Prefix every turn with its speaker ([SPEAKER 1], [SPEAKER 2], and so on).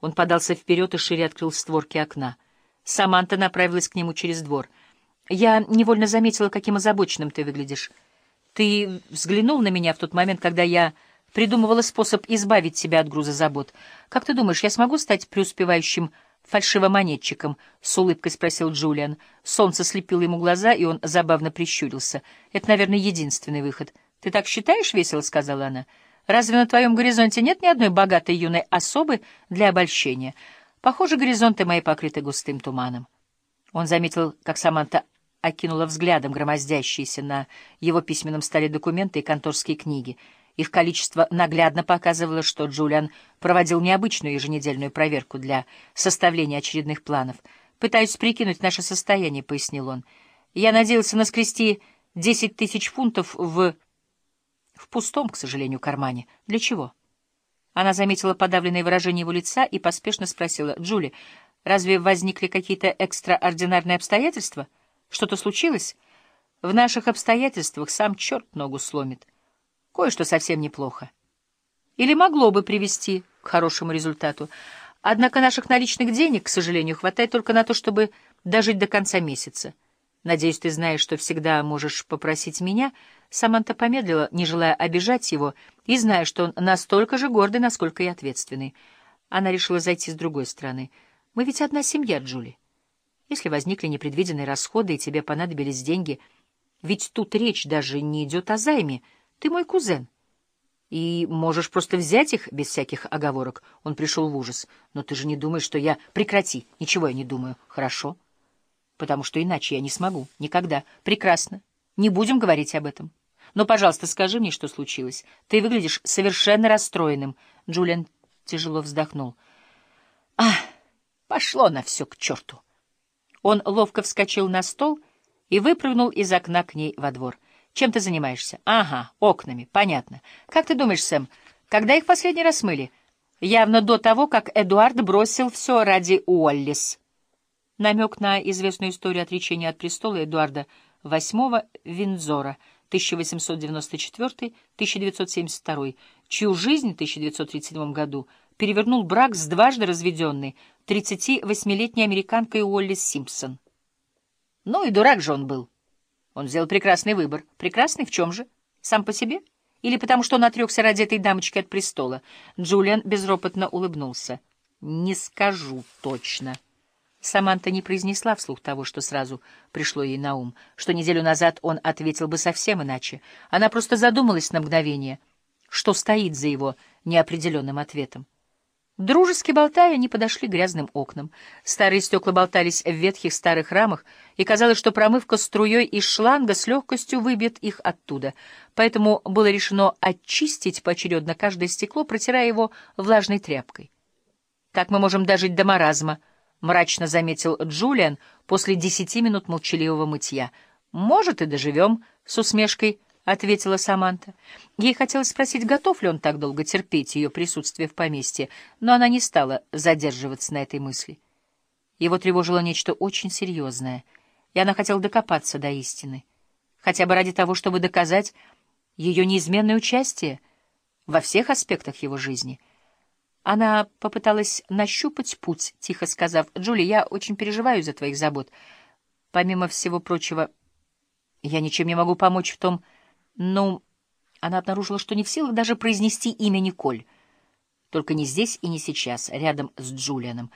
[SPEAKER 1] Он подался вперед и шире открыл створки окна. Саманта направилась к нему через двор. «Я невольно заметила, каким озабоченным ты выглядишь. Ты взглянул на меня в тот момент, когда я придумывала способ избавить себя от груза забот. Как ты думаешь, я смогу стать преуспевающим фальшивомонетчиком?» — с улыбкой спросил Джулиан. Солнце слепило ему глаза, и он забавно прищурился. «Это, наверное, единственный выход». «Ты так считаешь?» — весело сказала она. «Разве на твоем горизонте нет ни одной богатой юной особы для обольщения? Похоже, горизонты мои покрыты густым туманом». Он заметил, как Саманта окинула взглядом громоздящиеся на его письменном столе документы и конторские книги. Их количество наглядно показывало, что Джулиан проводил необычную еженедельную проверку для составления очередных планов. «Пытаюсь прикинуть наше состояние», — пояснил он. «Я надеялся наскрести десять тысяч фунтов в...» В пустом, к сожалению, кармане. Для чего? Она заметила подавленное выражение его лица и поспешно спросила. «Джули, разве возникли какие-то экстраординарные обстоятельства? Что-то случилось? В наших обстоятельствах сам черт ногу сломит. Кое-что совсем неплохо. Или могло бы привести к хорошему результату. Однако наших наличных денег, к сожалению, хватает только на то, чтобы дожить до конца месяца. Надеюсь, ты знаешь, что всегда можешь попросить меня. Саманта помедлила, не желая обижать его, и зная, что он настолько же гордый, насколько и ответственный. Она решила зайти с другой стороны. Мы ведь одна семья, Джули. Если возникли непредвиденные расходы, и тебе понадобились деньги, ведь тут речь даже не идет о займе. Ты мой кузен. И можешь просто взять их без всяких оговорок. Он пришел в ужас. Но ты же не думаешь, что я... Прекрати. Ничего я не думаю. Хорошо потому что иначе я не смогу. Никогда. Прекрасно. Не будем говорить об этом. Но, пожалуйста, скажи мне, что случилось. Ты выглядишь совершенно расстроенным. Джулиан тяжело вздохнул. А, пошло на все к черту. Он ловко вскочил на стол и выпрыгнул из окна к ней во двор. Чем ты занимаешься? Ага, окнами, понятно. Как ты думаешь, Сэм, когда их последний раз мыли? Явно до того, как Эдуард бросил все ради Уоллис. Намек на известную историю отречения от престола Эдуарда VIII Виндзора 1894-1972, чью жизнь в 1937 году перевернул брак с дважды разведенной 38-летней американкой Уоллис Симпсон. Ну и дурак же он был. Он сделал прекрасный выбор. Прекрасный в чем же? Сам по себе? Или потому что он отрекся ради этой дамочки от престола? Джулиан безропотно улыбнулся. «Не скажу точно». Саманта не произнесла вслух того, что сразу пришло ей на ум, что неделю назад он ответил бы совсем иначе. Она просто задумалась на мгновение, что стоит за его неопределенным ответом. Дружески болтая, они подошли к грязным окнам. Старые стекла болтались в ветхих старых рамах, и казалось, что промывка струей из шланга с легкостью выбьет их оттуда. Поэтому было решено очистить поочередно каждое стекло, протирая его влажной тряпкой. «Так мы можем дожить до маразма», — мрачно заметил Джулиан после десяти минут молчаливого мытья. «Может, и доживем», — с усмешкой ответила Саманта. Ей хотелось спросить, готов ли он так долго терпеть ее присутствие в поместье, но она не стала задерживаться на этой мысли. Его тревожило нечто очень серьезное, и она хотела докопаться до истины, хотя бы ради того, чтобы доказать ее неизменное участие во всех аспектах его жизни — она попыталась нащупать путь, тихо сказав, «Джули, я очень переживаю за твоих забот. Помимо всего прочего, я ничем не могу помочь в том... Ну...» Она обнаружила, что не в силах даже произнести имя Николь. Только не здесь и не сейчас, рядом с Джулианом.